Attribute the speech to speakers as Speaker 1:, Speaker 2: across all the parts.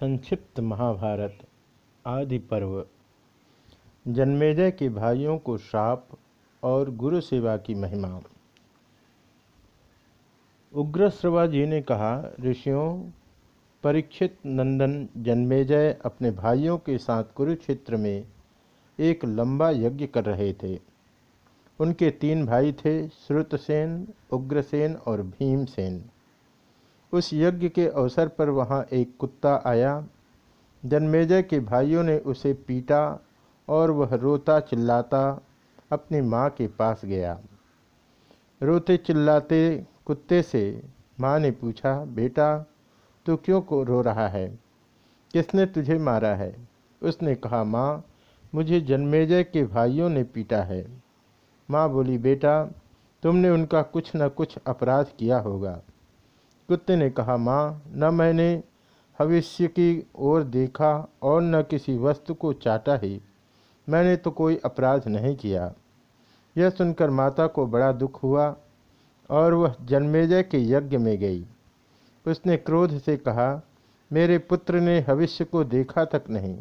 Speaker 1: संक्षिप्त महाभारत आदि पर्व। जन्मेजय के भाइयों को श्राप और गुरु सेवा की महिमा। उग्र उग्रश्रवा जी ने कहा, ऋषियों, परीक्षित नंदन जन्मेजय अपने भाइयों के साथ कुरुक्षेत्र में एक लंबा यज्ञ कर रहे थे। उनके तीन भाई थे, श्रुतसेन, उग्रसेन और भीमसेन। उस यज्ञ के अवसर पर वहाँ एक कुत्ता आया। जन्मेजय के भाइयों ने उसे पीटा और वह रोता चिल्लाता अपनी माँ के पास गया। रोते चिल्लाते कुत्ते से माँ ने पूछा, बेटा, तू क्यों को रो रहा है? किसने तुझे मारा है? उसने कहा, माँ, मुझे जन्मेजय के भाइयों ने पीटा है। माँ बोली, बेटा, तुमने उनका कुछ न कुछ अपराध किया होगा। कुत्ते ने कहा, माँ, न मैंने भविष्य की ओर देखा और न किसी वस्तु को चाटा ही। मैंने तो कोई अपराध नहीं किया। यह सुनकर माता को बड़ा दुख हुआ और वह जन्मेजय के यज्ञ में गई। उसने क्रोध से कहा, मेरे पुत्र ने भविष्य को देखा तक नहीं,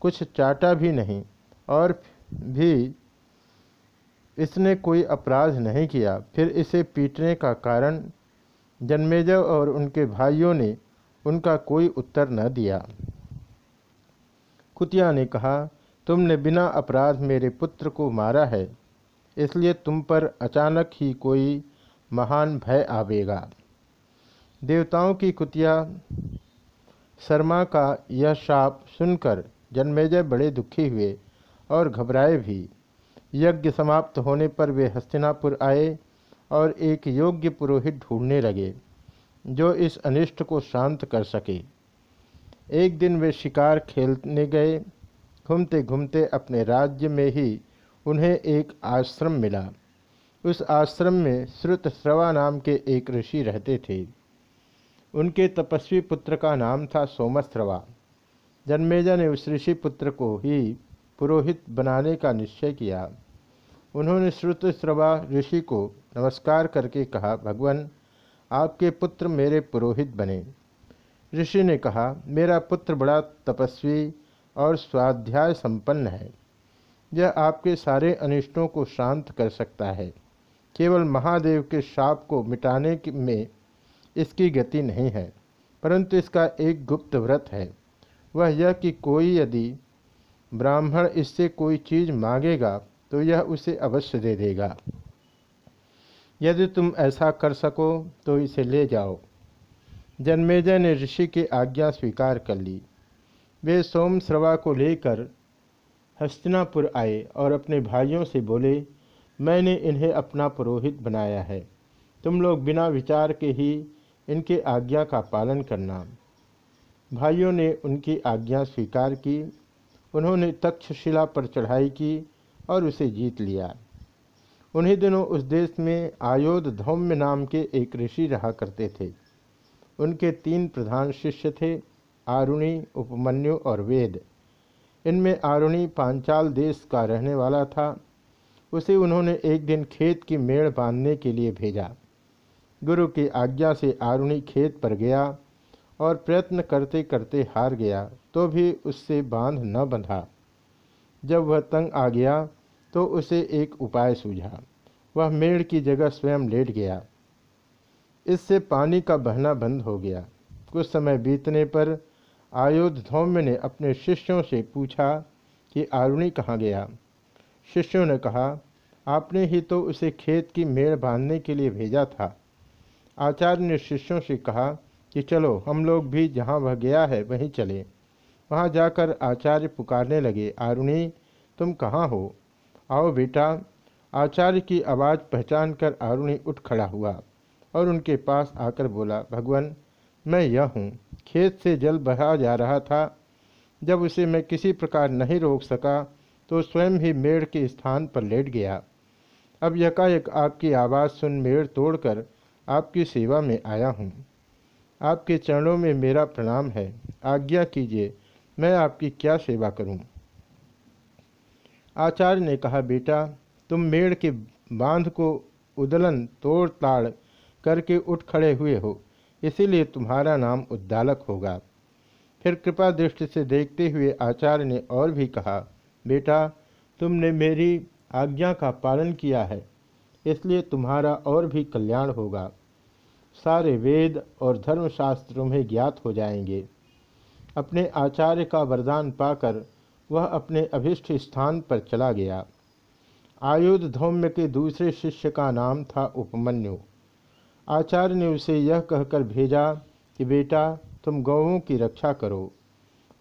Speaker 1: कुछ चाटा भी नहीं और भी इसने कोई अपराध नहीं किया। फिर इसे पीटने का कारण जन्मेजय और उनके भाइयों ने उनका कोई उत्तर न दिया। कुतिया ने कहा, तुमने बिना अपराध मेरे पुत्र को मारा है, इसलिए तुम पर अचानक ही कोई महान भय आवेगा। देवताओं की कुतिया, शर्मा का यह शाप सुनकर जन्मेजय बड़े दुखी हुए और घबराए भी। यज्ञ समाप्त होने पर वे हस्तिनापुर आए और एक योग्य पुरोहित ढूँढने लगे, जो इस अनिष्ट को शांत कर सके। एक दिन वे शिकार खेलने गए। घूमते घूमते अपने राज्य में ही उन्हें एक आश्रम मिला। उस आश्रम में श्रुत श्रवा नाम के एक ऋषि रहते थे। उनके तपस्वी पुत्र का नाम था सोमश्रवा। जन्मेजा ने उस ऋषि पुत्र को ही पुरोहित बनाने का निश्चय किया। उन्होंने श्रुत श्रुतश्रवा ऋषि को नमस्कार करके कहा, भगवान, आपके पुत्र मेरे पुरोहित बने। ऋषि ने कहा, मेरा पुत्र बड़ा तपस्वी और स्वाध्याय संपन्न है। यह आपके सारे अनिष्टों को शांत कर सकता है। केवल महादेव के शाप को मिटाने में इसकी गति नहीं है, परंतु इसका एक गुप्त व्रत है। वह यह कि कोई यदि ब्राह्मण इससे कोई चीज़ मांगेगा तो यह उसे अवश्य दे देगा। यदि तुम ऐसा कर सको तो इसे ले जाओ। जन्मेजय ने ऋषि की आज्ञा स्वीकार कर ली। वे सोम श्रवा को लेकर हस्तिनापुर आए और अपने भाइयों से बोले, मैंने इन्हें अपना पुरोहित बनाया है। तुम लोग बिना विचार के ही इनके आज्ञा का पालन करना। भाइयों ने उनकी आज्ञा स्वीकार की। उन्होंने तक्षशिला पर चढ़ाई की और उसे जीत लिया। उन्हीं दिनों उस देश में आयोध धौम्य नाम के एक ऋषि रहा करते थे। उनके तीन प्रधान शिष्य थे, आरुणी, उपमन्यु और वेद। इनमें आरुणी पांचाल देश का रहने वाला था। उसे उन्होंने एक दिन खेत की मेड़ बांधने के लिए भेजा। गुरु की आज्ञा से आरुणी खेत पर गया और प्रयत्न करते करते हार गया तो भी उससे बाँध न बंधा। जब वह तंग आ गया तो उसे एक उपाय सूझा। वह मेड़ की जगह स्वयं लेट गया। इससे पानी का बहना बंद हो गया। कुछ समय बीतने पर आयोधौम्य ने अपने शिष्यों से पूछा कि आरुणी कहाँ गया? शिष्यों ने कहा, आपने ही तो उसे खेत की मेड़ बांधने के लिए भेजा था। आचार्य ने शिष्यों से कहा कि चलो, हम लोग भी जहाँ वह गया है वहीं चले। वहाँ जाकर आचार्य पुकारने लगे, आरुणी, तुम कहाँ हो? आओ बेटा, आचार्य की आवाज़ पहचान कर आरुणि उठ खड़ा हुआ और उनके पास आकर बोला, भगवान, मैं यह हूँ, खेत से जल बहा जा रहा था। जब उसे मैं किसी प्रकार नहीं रोक सका तो स्वयं ही मेड़ के स्थान पर लेट गया। अब यकायक आपकी आवाज़ सुन मेड़ तोड़कर आपकी सेवा में आया हूँ। आपके चरणों में मेरा प्रणाम है। आज्ञा कीजिए, मैं आपकी क्या सेवा करूँ? आचार्य ने कहा, बेटा, तुम मेड़ के बाँध को उदलन, तोड़ ताड़ करके उठ खड़े हुए हो। इसीलिए तुम्हारा नाम उद्दालक होगा फिर कृपा दृष्टि से देखते हुए आचार्य ने और भी कहा, बेटा, तुमने मेरी आज्ञा का पालन किया है, इसलिए तुम्हारा और भी कल्याण होगा। सारे वेद और धर्मशास्त्र तुम्हें ज्ञात हो जाएँगे। अपने आचार्य का वरदान पाकर वह अपने अभिष्ट स्थान पर चला गया। आयुध धौम्य के दूसरे शिष्य का नाम था उपमन्यु। आचार्य ने उसे यह कहकर भेजा कि, बेटा, तुम गौों की रक्षा करो।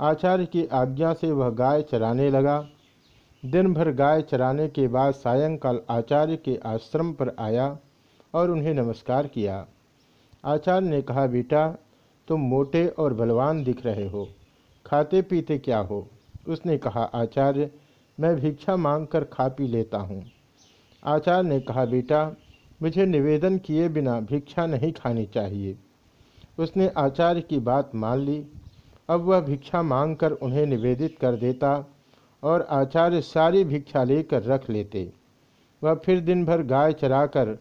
Speaker 1: आचार्य की आज्ञा से वह गाय चराने लगा। दिन भर गाय चराने के बाद सायंकाल आचार्य के आश्रम पर आया और उन्हें नमस्कार किया। आचार्य ने कहा, बेटा, तुम मोटे और बलवान दिख रहे हो। खाते पीते क्या हो? उसने कहा, आचार्य, मैं भिक्षा मांगकर खा पी लेता हूँ। आचार्य ने कहा, बेटा, मुझे निवेदन किए बिना भिक्षा नहीं खानी चाहिए। उसने आचार्य की बात मान ली। अब वह भिक्षा मांगकर उन्हें निवेदित कर देता और आचार्य सारी भिक्षा लेकर रख लेते। वह फिर दिन भर गाय चराकर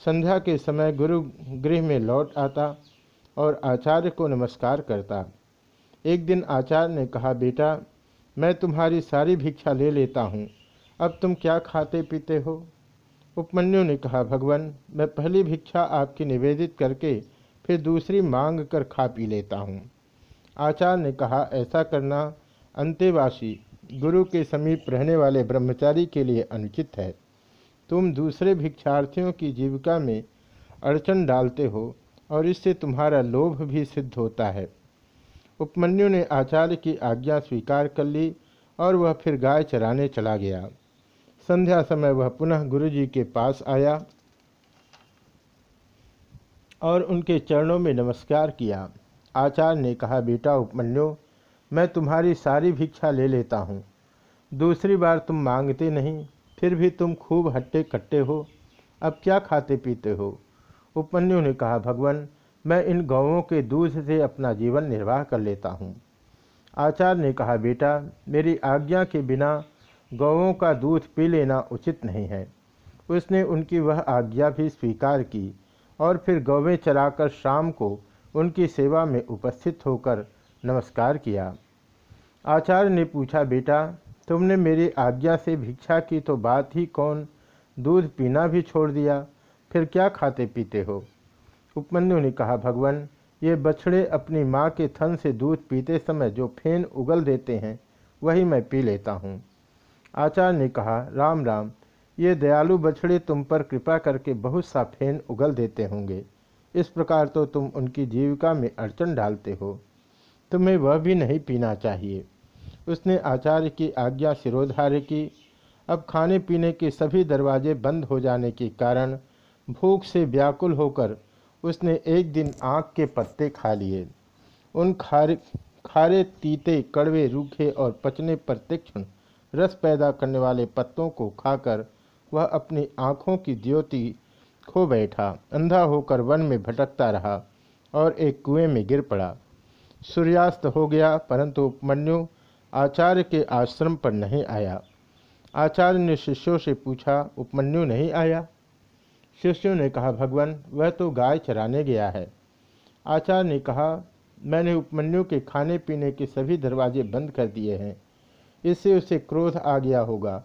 Speaker 1: संध्या के समय गुरु गृह में लौट आता और आचार्य को नमस्कार करता। एक दिन आचार्य ने कहा, बेटा मैं तुम्हारी सारी भिक्षा ले लेता हूँ। अब तुम क्या खाते पीते हो? उपमन्यु ने कहा, भगवान, मैं पहली भिक्षा आपकी निवेदित करके फिर दूसरी मांग कर खा पी लेता हूँ। आचार्य ने कहा, ऐसा करना अंतेवासी गुरु के समीप रहने वाले ब्रह्मचारी के लिए अनुचित है। तुम दूसरे भिक्षार्थियों की जीविका में अड़चन डालते हो और इससे तुम्हारा लोभ भी सिद्ध होता है। उपमन्यु ने आचार्य की आज्ञा स्वीकार कर ली और वह फिर गाय चराने चला गया। संध्या समय वह पुनः गुरुजी के पास आया और उनके चरणों में नमस्कार किया। आचार्य ने कहा, बेटा उपमन्यु, मैं तुम्हारी सारी भिक्षा ले लेता हूँ। दूसरी बार तुम मांगते नहीं, फिर भी तुम खूब हट्टे कट्टे हो। अब क्या खाते पीते हो? उपमन्यु ने कहा, भगवान मैं इन गौों के दूध से अपना जीवन निर्वाह कर लेता हूँ। आचार्य ने कहा, बेटा, मेरी आज्ञा के बिना गौों का दूध पी लेना उचित नहीं है। उसने उनकी वह आज्ञा भी स्वीकार की और फिर गौवें चराकर शाम को उनकी सेवा में उपस्थित होकर नमस्कार किया। आचार्य ने पूछा, बेटा, तुमने मेरी आज्ञा से भिक्षा की तो बात ही कौन? दूध पीना भी छोड़ दिया, फिर क्या खाते पीते हो? उपमन्यु ने कहा, भगवान, ये बछड़े अपनी माँ के थन से दूध पीते समय जो फेन उगल देते हैं, वही मैं पी लेता हूँ। आचार्य ने कहा, राम राम, ये दयालु बछड़े तुम पर कृपा करके बहुत सा फेन उगल देते होंगे। इस प्रकार तो तुम उनकी जीविका में अड़चन डालते हो। तुम्हें वह भी नहीं पीना चाहिए। उसने आचार्य की आज्ञा सिरोधार्य की। अब खाने पीने के सभी दरवाजे बंद हो जाने के कारण भूख से व्याकुल होकर उसने एक दिन आँख के पत्ते खा लिए। उन खारे खारे तीते कड़वे रूखे और पचने पर रस पैदा करने वाले पत्तों को खाकर वह अपनी आँखों की ज्योति खो बैठा, अंधा होकर वन में भटकता रहा और एक कुएँ में गिर पड़ा। सूर्यास्त हो गया, परंतु उपमन्यु आचार्य के आश्रम पर नहीं आया। आचार्य ने शिष्यों से पूछा, उपमन्यु नहीं आया? शिष्यों ने कहा, भगवान, वह तो गाय चराने गया है। आचार्य ने कहा, मैंने उपमन्यु के खाने पीने के सभी दरवाजे बंद कर दिए हैं। इससे उसे क्रोध आ गया होगा,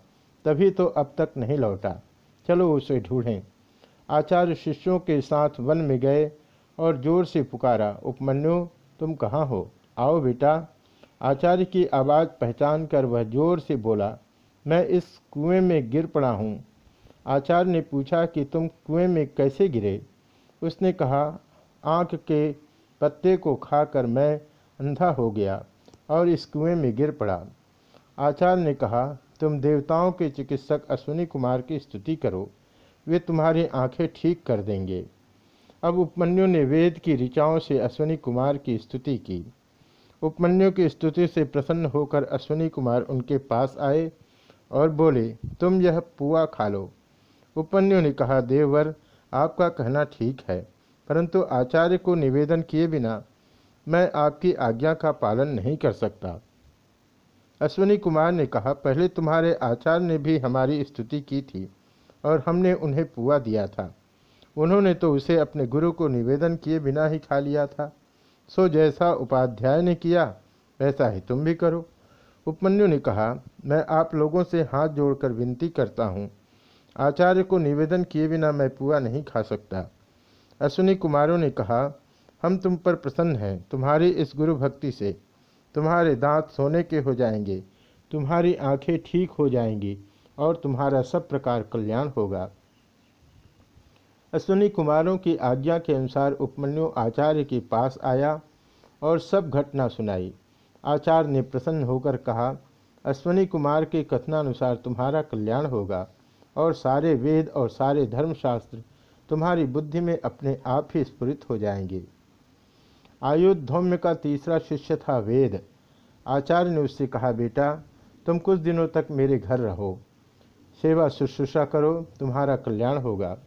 Speaker 1: तभी तो अब तक नहीं लौटा। चलो उसे ढूंढें। आचार्य शिष्यों के साथ वन में गए और ज़ोर से पुकारा, उपमन्यु, तुम कहाँ हो? आओ बेटा। आचार्य की आवाज़ पहचान कर वह ज़ोर से बोला, मैं इस कुएँ में गिर पड़ा हूँ। आचार्य ने पूछा कि तुम कुएँ में कैसे गिरे? उसने कहा, आँख के पत्ते को खाकर मैं अंधा हो गया और इस कुएँ में गिर पड़ा। आचार्य ने कहा, तुम देवताओं के चिकित्सक अश्विनी कुमार की स्तुति करो, वे तुम्हारी आँखें ठीक कर देंगे। अब उपमन्यु ने वेद की ऋचाओं से अश्विनी कुमार की स्तुति की। उपमन्यु की स्तुति से प्रसन्न होकर अश्विनी कुमार उनके पास आए और बोले, तुम यह पुआ खा लो। उपन्यु ने कहा, देववर, आपका कहना ठीक है, परंतु आचार्य को निवेदन किए बिना मैं आपकी आज्ञा का पालन नहीं कर सकता। अश्विनी कुमार ने कहा, पहले तुम्हारे आचार्य ने भी हमारी स्तुति की थी और हमने उन्हें पुआ दिया था। उन्होंने तो उसे अपने गुरु को निवेदन किए बिना ही खा लिया था। सो जैसा उपाध्याय ने किया, वैसा ही तुम भी करो। उपमन्यु ने कहा, मैं आप लोगों से हाथ जोड़कर विनती करता हूँ आचार्य को निवेदन किए बिना मैं पुआ नहीं खा सकता। अश्विनी कुमारों ने कहा, हम तुम पर प्रसन्न हैं, तुम्हारी इस गुरु भक्ति से। तुम्हारे दांत सोने के हो जाएँगे, तुम्हारी आँखें ठीक हो जाएँगी, और तुम्हारा सब प्रकार कल्याण होगा अश्विनी कुमारों की आज्ञा के अनुसार उपमन्यु आचार्य के पास आया और सब घटना सुनाई। आचार्य ने प्रसन्न होकर कहा, अश्विनी कुमार के कथनानुसार तुम्हारा कल्याण होगा। और सारे वेद और सारे धर्मशास्त्र तुम्हारी बुद्धि में अपने आप ही स्फुरित हो जाएँगे। आयुधौम्य का तीसरा शिष्य था वेद। आचार्य ने उससे कहा, बेटा, तुम कुछ दिनों तक मेरे घर रहो। सेवा शुश्रूषा करो, तुम्हारा कल्याण होगा।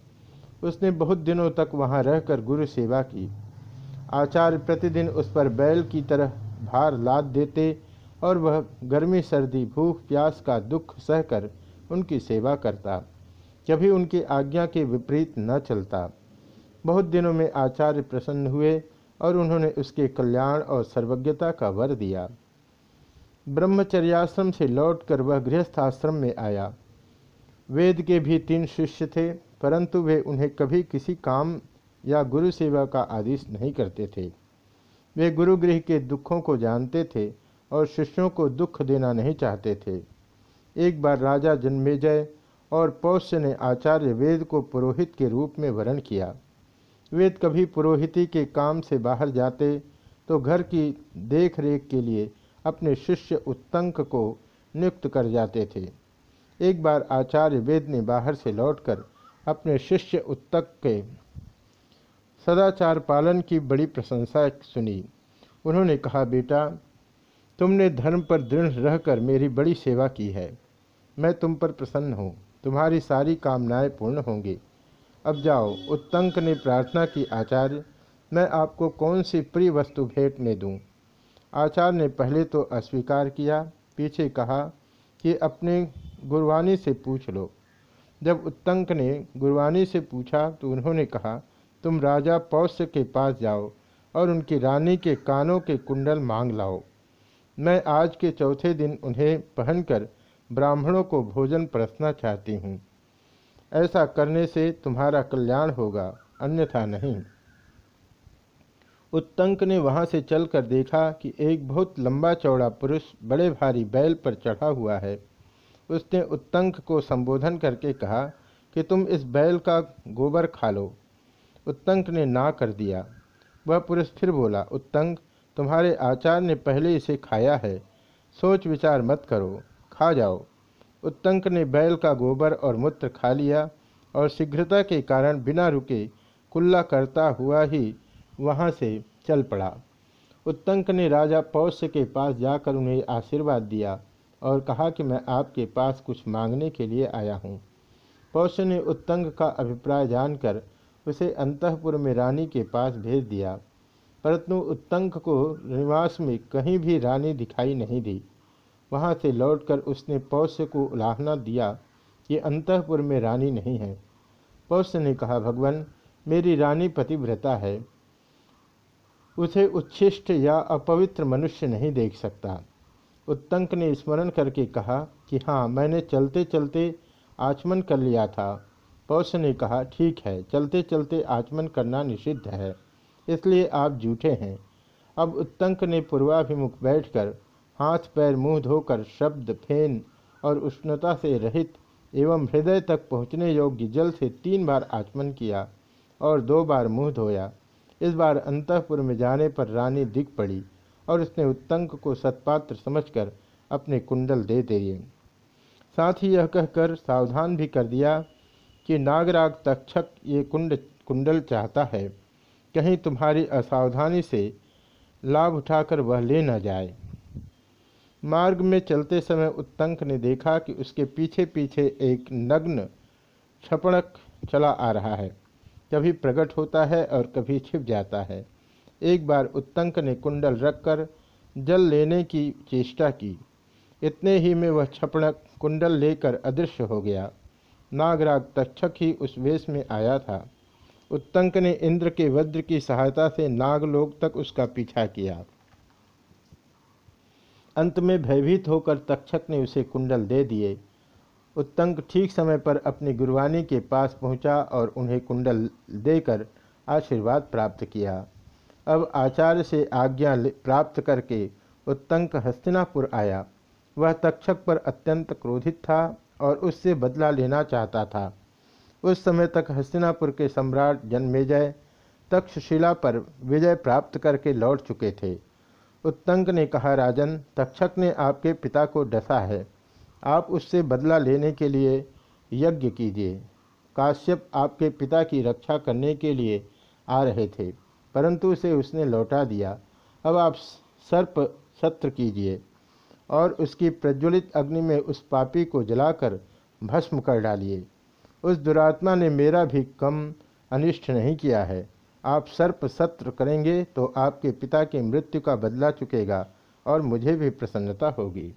Speaker 1: उसने बहुत दिनों तक वहाँ रहकर गुरु सेवा की। आचार्य प्रतिदिन उस पर बैल की तरह भार लाद देते और वह गर्मी, सर्दी, भूख, प्यास का दुख सहकर उनकी सेवा करता, कभी उनकी आज्ञा के विपरीत न चलता। बहुत दिनों में आचार्य प्रसन्न हुए और उन्होंने उसके कल्याण और सर्वज्ञता का वर दिया। ब्रह्मचर्याश्रम से लौटकर वह गृहस्थाश्रम में आया। वेद के भी तीन शिष्य थे, परंतु वे उन्हें कभी किसी काम या गुरु सेवा का आदेश नहीं करते थे। वे गुरुगृह के दुखों को जानते थे और शिष्यों को दुख देना नहीं चाहते थे। एक बार राजा जन्मेजय और पौष्य ने आचार्य वेद को पुरोहित के रूप में वर्ण किया। वेद कभी पुरोहिती के काम से बाहर जाते तो घर की देख रेख के लिए अपने शिष्य उत्तंक को नियुक्त कर जाते थे। एक बार आचार्य वेद ने बाहर से लौटकर अपने शिष्य उत्तक के सदाचार पालन की बड़ी प्रशंसा सुनी। उन्होंने कहा, बेटा, तुमने धर्म पर दृढ़ रहकर मेरी बड़ी सेवा की है। मैं तुम पर प्रसन्न हूँ। तुम्हारी सारी कामनाएँ पूर्ण होंगी। अब जाओ, उत्तंक ने प्रार्थना की, आचार्य, मैं आपको कौन सी प्रिय वस्तु भेंट में दूँ? आचार्य ने पहले तो अस्वीकार किया, पीछे कहा कि अपने गुरवानी से पूछ लो। जब उत्तंक ने गुरवानी से पूछा तो उन्होंने कहा, तुम राजा पौष्य के पास जाओ और उनकी रानी के कानों के कुंडल मांग लाओ। मैं आज के चौथे दिन उन्हें पहनकर ब्राह्मणों को भोजन परसना चाहती हूँ। ऐसा करने से तुम्हारा कल्याण होगा, अन्यथा नहीं। उत्तंक ने वहाँ से चलकर देखा कि एक बहुत लंबा चौड़ा पुरुष बड़े भारी बैल पर चढ़ा हुआ है। उसने उत्तंक को संबोधन करके कहा कि तुम इस बैल का गोबर खा लो। उत्तंक ने ना कर दिया। वह पुरुष फिर बोला, उत्तंक, तुम्हारे आचार्य ने पहले इसे खाया है। सोच विचार मत करो। खा जाओ। उत्तंक ने बैल का गोबर और मूत्र खा लिया और शीघ्रता के कारण बिना रुके कुल्ला करता हुआ ही वहाँ से चल पड़ा। उत्तंक ने राजा पौष्य के पास जाकर उन्हें आशीर्वाद दिया और कहा कि मैं आपके पास कुछ मांगने के लिए आया हूँ। पौष्य ने उत्तंक का अभिप्राय जानकर उसे अंतपुर में रानी के पास भेज दिया, परंतु उत्तंक को निवास में कहीं भी रानी दिखाई नहीं दी। वहाँ से लौटकर उसने पौष्य को उलाहना दिया कि अंतपुर में रानी नहीं है। पौष्य ने कहा, भगवान, मेरी रानी पतिव्रता है। उसे उच्छिष्ट या अपवित्र मनुष्य नहीं देख सकता। उत्तंक ने स्मरण करके कहा कि हाँ मैंने चलते चलते आचमन कर लिया था। पौष ने कहा, ठीक है चलते चलते आचमन करना निषिद्ध है, इसलिए आप झूठे हैं। अब उत्तंक ने पूर्वाभिमुख बैठकर हाथ पैर मुँह धोकर शब्द फेन और उष्णता से रहित एवं हृदय तक पहुँचने योग्य जल से तीन बार आचमन किया और दो बार मुँह धोया। इस बार अंतपुर में जाने पर रानी दिख पड़ी और उसने उत्तंक को सत्पात्र समझकर अपने कुंडल दे दिए। साथ ही यह कहकर सावधान भी कर दिया कि नागराग तक्षक ये कुंड, कुंडल चाहता है। कहीं तुम्हारी असावधानी से लाभ उठाकर वह ले न जाए। मार्ग में चलते समय उत्तंक ने देखा कि उसके पीछे पीछे एक नग्न छपड़क चला आ रहा है। कभी प्रकट होता है और कभी छिप जाता है। एक बार उत्तंक ने कुंडल रखकर जल लेने की चेष्टा की। इतने ही में वह छपड़क कुंडल लेकर अदृश्य हो गया। नागराग तक्षक ही उस वेश में आया था। उत्तंक ने इंद्र के वज्र की सहायता से नागलोक तक उसका पीछा किया। अंत में भयभीत होकर तक्षक ने उसे कुंडल दे दिए। उत्तंक ठीक समय पर अपनी गुरुवानी के पास पहुँचा और उन्हें कुंडल देकर आशीर्वाद प्राप्त किया। अब आचार्य से आज्ञा प्राप्त करके उत्तंक हस्तिनापुर आया। वह तक्षक पर अत्यंत क्रोधित था और उससे बदला लेना चाहता था। उस समय तक हस्तिनापुर के सम्राट जन्मेजय तक्षशिला पर विजय प्राप्त करके लौट चुके थे। उत्तंक ने कहा, राजन, तक्षक ने आपके पिता को डसा है। आप उससे बदला लेने के लिए यज्ञ कीजिए। काश्यप आपके पिता की रक्षा करने के लिए आ रहे थे, परंतु उसे उसने लौटा दिया। अब आप सर्प सत्र कीजिए और उसकी प्रज्वलित अग्नि में उस पापी को जलाकर भस्म कर डालिए। उस दुरात्मा ने मेरा भी कम अनिष्ट नहीं किया है। आप सर्प सत्र करेंगे तो आपके पिता की मृत्यु का बदला चुकेगा और मुझे भी प्रसन्नता होगी।